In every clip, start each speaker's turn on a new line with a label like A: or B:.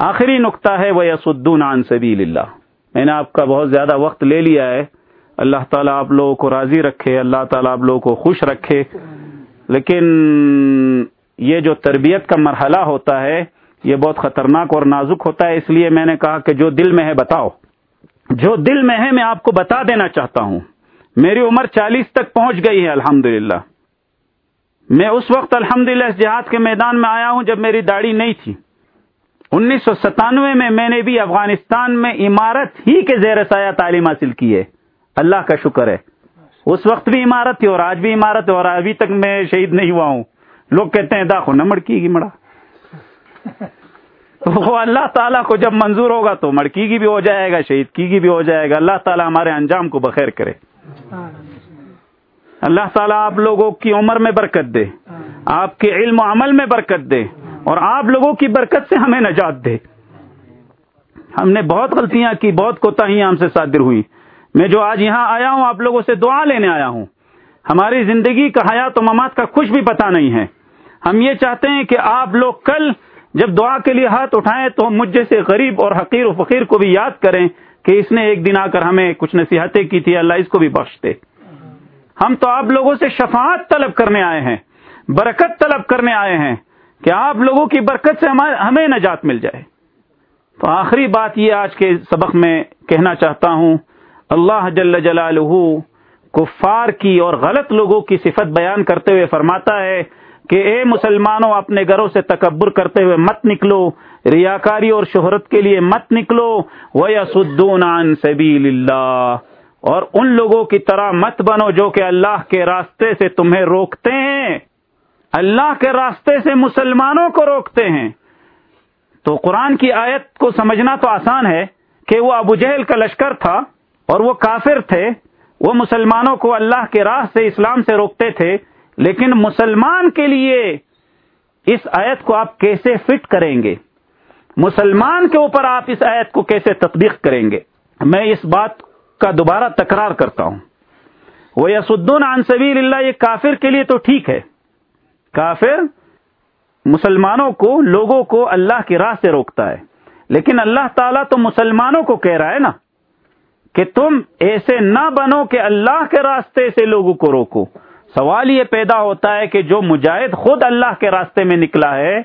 A: آخری نقطہ ہے وہ یسدون عن سبیل اللہ میں نے آپ کا بہت زیادہ وقت لے لیا ہے۔ اللہ تعالیٰ آپ لوگوں کو راضی رکھے، اللہ تعالیٰ آپ لوگوں کو خوش رکھے۔ لیکن یہ جو تربیت کا مرحلہ ہوتا ہے، یہ بہت خطرناک اور نازک ہوتا ہے۔ اس لیے میں نے کہا کہ جو دل میں ہے بتاؤ۔ جو دل میں ہے، میں آپ کو بتا دینا چاہتا ہوں۔ میری عمر چالیس تک پہنچ گئی ہے الحمد میں اس وقت الحمد اس جہاد کے میدان میں آیا ہوں جب میری داڑھی نہیں تھی۔ انیس سو ستانوے میں میں نے بھی افغانستان میں عمارت ہی کے زیر سایہ تعلیم حاصل کی ہے۔ اللہ کا شکر ہے۔ اس وقت بھی عمارت تھی اور آج بھی عمارت ہے اور ابھی تک میں شہید نہیں ہوا ہوں۔ لوگ کہتے ہیں داخو نہ مڑکی گی مڑا۔ وہ اللہ تعالیٰ کو جب منظور ہوگا تو مڑکی کی بھی ہو جائے گا، شہید کی بھی ہو جائے گا۔ اللہ تعالیٰ ہمارے انجام کو بخیر کرے۔ اللہ تعالیٰ آپ لوگوں کی عمر میں برکت دے۔ آپ کے علم و عمل میں برکت دے۔ اور آپ لوگوں کی برکت سے ہمیں نجات دے۔ ہم نے بہت غلطیاں کی، بہت کوتاہیاں ہم سے صادر ہوئی میں جو آج یہاں آیا ہوں، آپ لوگوں سے دعا لینے آیا ہوں۔ ہماری زندگی کا حیات و ممات کا کچھ بھی پتہ نہیں ہے۔ ہم یہ چاہتے ہیں کہ آپ لوگ کل جب دعا کے لیے ہاتھ اٹھائیں تو ہم مجھ جیسے غریب اور حقیر و فقیر کو بھی یاد کریں کہ اس نے ایک دن آ کر ہمیں کچھ نصیحتیں کی تھی، اللہ اس کو بھی بخش دے۔ ہم تو آپ لوگوں سے شفاعت طلب کرنے آئے ہیں، برکت طلب کرنے آئے ہیں۔ کہ آپ لوگوں کی برکت سے ہمیں نجات مل جائے۔ تو آخری بات یہ آج کے سبق میں کہنا چاہتا ہوں، اللہ جل جلالہ کفار کی اور غلط لوگوں کی صفت بیان کرتے ہوئے فرماتا ہے کہ اے مسلمانوں، اپنے گھروں سے تکبر کرتے ہوئے مت نکلو، ریاکاری اور شہرت کے لیے مت نکلو وہ یسدون عن سبیل اللہ اور ان لوگوں کی طرح مت بنو جو کہ اللہ کے راستے سے تمہیں روکتے ہیں۔ اللہ کے راستے سے مسلمانوں کو روکتے ہیں تو قرآن کی آیت کو سمجھنا تو آسان ہے کہ وہ ابو جہل کا لشکر تھا اور وہ کافر تھے، وہ مسلمانوں کو اللہ کے راہ سے اسلام سے روکتے تھے۔ لیکن مسلمان کے لیے اس آیت کو آپ کیسے فٹ کریں گے؟ مسلمان کے اوپر آپ اس آیت کو کیسے تطبیق کریں گے؟ میں اس بات کا دوبارہ تکرار کرتا ہوں۔ وہ یسدون عن سبیل اللہ یہ کافر کے لیے تو ٹھیک ہے۔ کافر مسلمانوں کو لوگوں کو اللہ کی راہ سے روکتا ہے۔ لیکن اللہ تعالیٰ تو مسلمانوں کو کہہ رہا ہے نا کہ تم ایسے نہ بنو کہ اللہ کے راستے سے لوگوں کو روکو۔ سوال یہ پیدا ہوتا ہے کہ جو مجاہد خود اللہ کے راستے میں نکلا ہے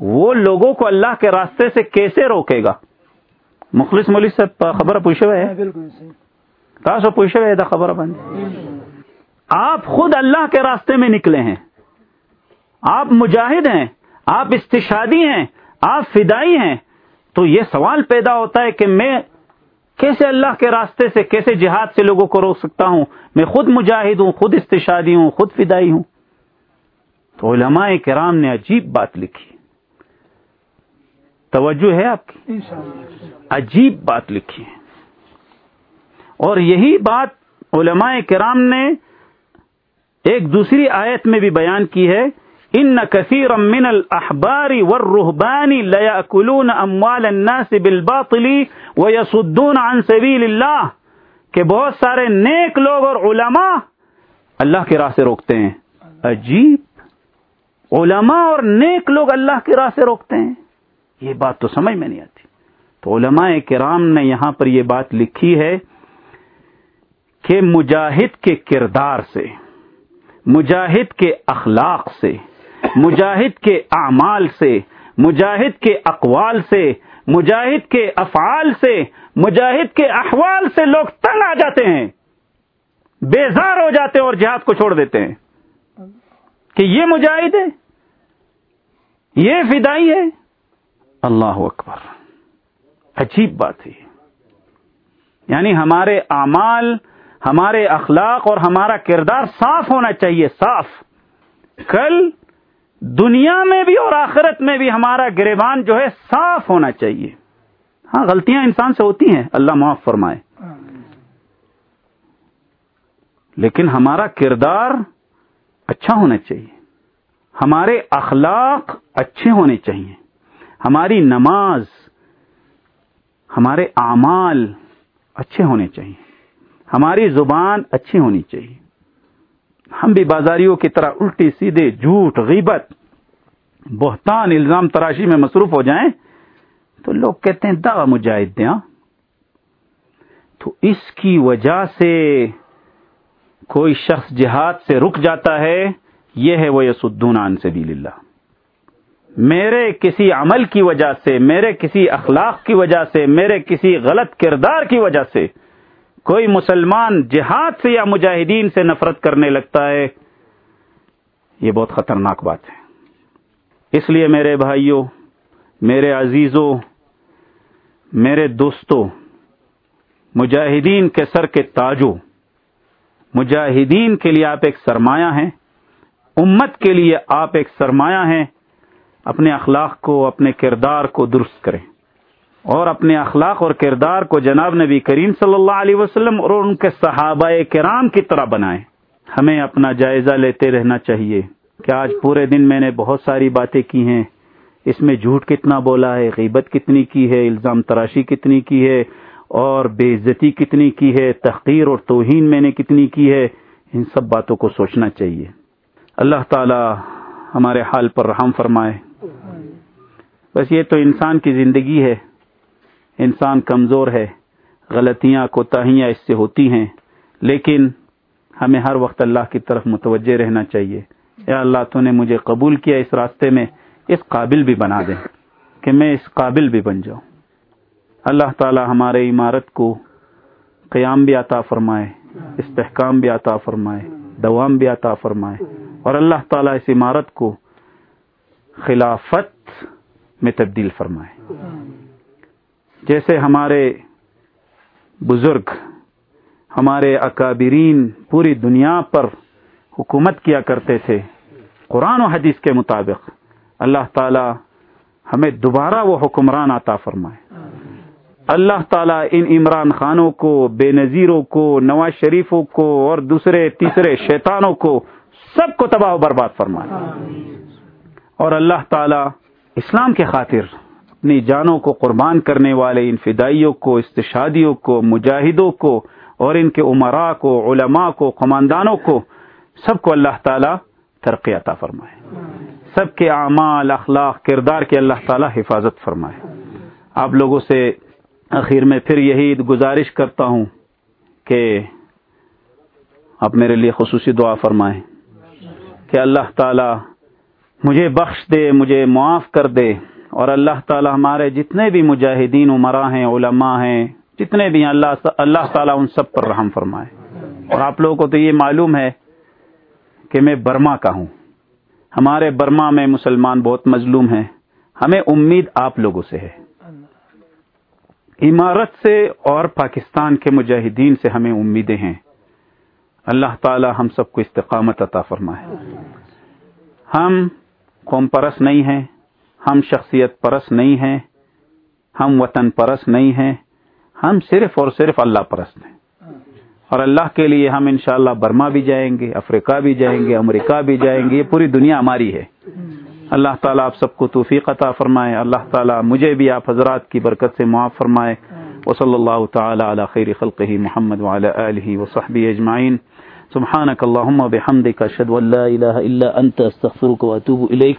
A: وہ لوگوں کو اللہ کے راستے سے کیسے روکے گا؟ مخلص مولوی سے خبر پوچھے ہوئے بالکل پوچھے ہوئے خبر بند۔ آپ خود اللہ کے راستے میں نکلے ہیں۔ آپ مجاہد ہیں، آپ استشادی ہیں، آپ فدائی ہیں، تو یہ سوال پیدا ہوتا ہے کہ میں کیسے اللہ کے راستے سے، کیسے جہاد سے لوگوں کو روک سکتا ہوں؟ میں خود مجاہد ہوں، خود استشادی ہوں، خود فدائی ہوں۔ تو علماء کرام نے عجیب بات لکھی۔ توجہ ہے آپ کی؟ عجیب بات لکھی۔ ہے اور یہی بات علماء کرام نے ایک دوسری آیت میں بھی بیان کی ہے۔ ان کثیر من الاحبار والرهبان لا ياكلون اموال الناس بالباطل ويصدون عن سبيل الله. کہ بہت سارے نیک لوگ اور علماء اللہ کی راہ سے روکتے ہیں. عجیب. علماء اور نیک لوگ اللہ کی راہ سے روکتے ہیں. یہ بات تو سمجھ میں نہیں آتی. تو علماء کرام نے یہاں پر یہ بات لکھی ہے کہ مجاہد کے کردار سے، مجاہد کے اخلاق سے مجاہد کے اعمال سے، مجاہد کے اقوال سے، مجاہد کے افعال سے، مجاہد کے احوال سے لوگ تنگ آ جاتے ہیں، بیزار ہو جاتے ہیں اور جہاد کو چھوڑ دیتے ہیں۔ کہ یہ مجاہد ہے، یہ فدائی ہے۔ اللہ اکبر۔ عجیب بات ہے یعنی ہمارے اعمال، ہمارے اخلاق اور ہمارا کردار صاف ہونا چاہیے، صاف۔ کل دنیا میں بھی اور آخرت میں بھی ہمارا گریبان جو ہے صاف ہونا چاہیے۔ ہاں غلطیاں انسان سے ہوتی ہیں، اللہ معاف فرمائے۔ لیکن ہمارا کردار اچھا ہونا چاہیے۔ ہمارے اخلاق اچھے ہونے چاہیے۔ ہماری نماز، ہمارے اعمال اچھے ہونے چاہیے۔ ہماری زبان اچھی ہونی چاہیے۔ ہم بھی بازاریوں کی طرح الٹی سیدھے جھوٹ، غیبت، بہتان، الزام تراشی میں مصروف ہو جائیں تو لوگ کہتے ہیں دا مجاہد دیا ہاں؟ تو اس کی وجہ سے کوئی شخص جہاد سے رک جاتا ہے، یہ ہے وہ یسدون عن سبیل اللہ میرے کسی عمل کی وجہ سے، میرے کسی اخلاق کی وجہ سے، میرے کسی غلط کردار کی وجہ سے کوئی مسلمان جہاد سے یا مجاہدین سے نفرت کرنے لگتا ہے، یہ بہت خطرناک بات ہے۔ اس لیے میرے بھائیوں، میرے عزیزوں، میرے دوستوں، مجاہدین کے سر کے تاجو مجاہدین کے لیے آپ ایک سرمایہ ہیں، امت کے لیے آپ ایک سرمایہ ہیں، اپنے اخلاق کو، اپنے کردار کو درست کریں۔ اور اپنے اخلاق اور کردار کو جناب نبی کریم صلی اللہ علیہ وسلم اور ان کے صحابہ کرام کی طرح بنائیں۔ ہمیں اپنا جائزہ لیتے رہنا چاہیے۔ کہ آج پورے دن میں نے بہت ساری باتیں کی ہیں؟ اس میں جھوٹ کتنا بولا ہے، غیبت کتنی کی ہے، الزام تراشی کتنی کی ہے، اور بے عزتی کتنی کی ہے، تحقیر اور توہین میں نے کتنی کی ہے؟ ان سب باتوں کو سوچنا چاہیے۔ اللہ تعالی ہمارے حال پر رحم فرمائے۔ بس یہ تو انسان کی زندگی ہے۔ انسان کمزور ہے، غلطیاں، کوتاہیاں اس سے ہوتی ہیں، لیکن ہمیں ہر وقت اللہ کی طرف متوجہ رہنا چاہیے۔ یا اللہ، تو نے مجھے قبول کیا اس راستے میں، اس قابل بھی بنا دیں کہ میں اس قابل بھی بن جاؤں۔ اللہ تعالی ہمارے عمارت کو قیام بھی عطا فرمائے، استحکام بھی عطا فرمائے، دوام بھی عطا فرمائے۔ اور اللہ تعالیٰ اس عمارت کو خلافت میں تبدیل فرمائے۔ جیسے ہمارے بزرگ، ہمارے اکابرین پوری دنیا پر حکومت کیا کرتے تھے، قرآن و حدیث کے مطابق، اللہ تعالی ہمیں دوبارہ وہ حکمران عطا فرمائے۔ اللہ تعالیٰ ان عمران خانوں کو، بے نظیروں کو، نواز شریفوں کو اور دوسرے، تیسرے شیطانوں کو سب کو تباہ و برباد فرمائے۔ اور اللہ تعالی اسلام کے خاطر اپنی جانوں کو قربان کرنے والے ان فدائیوں کو استشادیوں کو، مجاہدوں کو اور ان کے عمراء کو، علماء کو خماندانوں کو سب کو اللہ تعالی ترقی عطا فرمائے۔ سب کے اعمال، اخلاق، کردار کے اللہ تعالی حفاظت فرمائے۔ آپ لوگوں سے آخر میں پھر یہی گزارش کرتا ہوں کہ آپ میرے لیے خصوصی دعا فرمائیں کہ اللہ تعالی مجھے بخش دے، مجھے معاف کر دے۔ اور اللہ تعالی ہمارے جتنے بھی مجاہدین عمرا ہیں، علماء ہیں، جتنے بھی اللہ اللہ تعالیٰ ان سب پر رحم فرمائے۔ اور آپ لوگوں کو تو یہ معلوم ہے کہ میں برما کا ہوں۔ ہمارے برما میں مسلمان بہت مظلوم ہیں۔ ہمیں امید آپ لوگوں سے ہے۔ عمارت سے اور پاکستان کے مجاہدین سے ہمیں امیدیں ہیں۔ اللہ تعالی ہم سب کو استقامت عطا فرمائے۔ ہم قوم پرس نہیں ہیں۔ ہم شخصیت پرس نہیں ہیں، ہم وطن پرس نہیں ہیں، ہم صرف اور صرف اللہ پرست ہیں۔ اور اللہ کے لیے ہم انشاءاللہ برما بھی جائیں گے، افریقہ بھی جائیں گے، امریکہ بھی جائیں گے، یہ پوری دنیا ہماری ہے۔ اللہ تعالیٰ آپ سب کو توفیق عطا فرمائے۔ اللہ تعالیٰ مجھے بھی آپ حضرات کی برکت سے معاف فرمائے۔ وصلی اللہ تعالی علی خیر خلقه محمد وعلى آله وصحبه اجمعین۔ سبحانك اللهم وبحمدك اشهد ان لا اله الا انت استغفرك واتوب اليك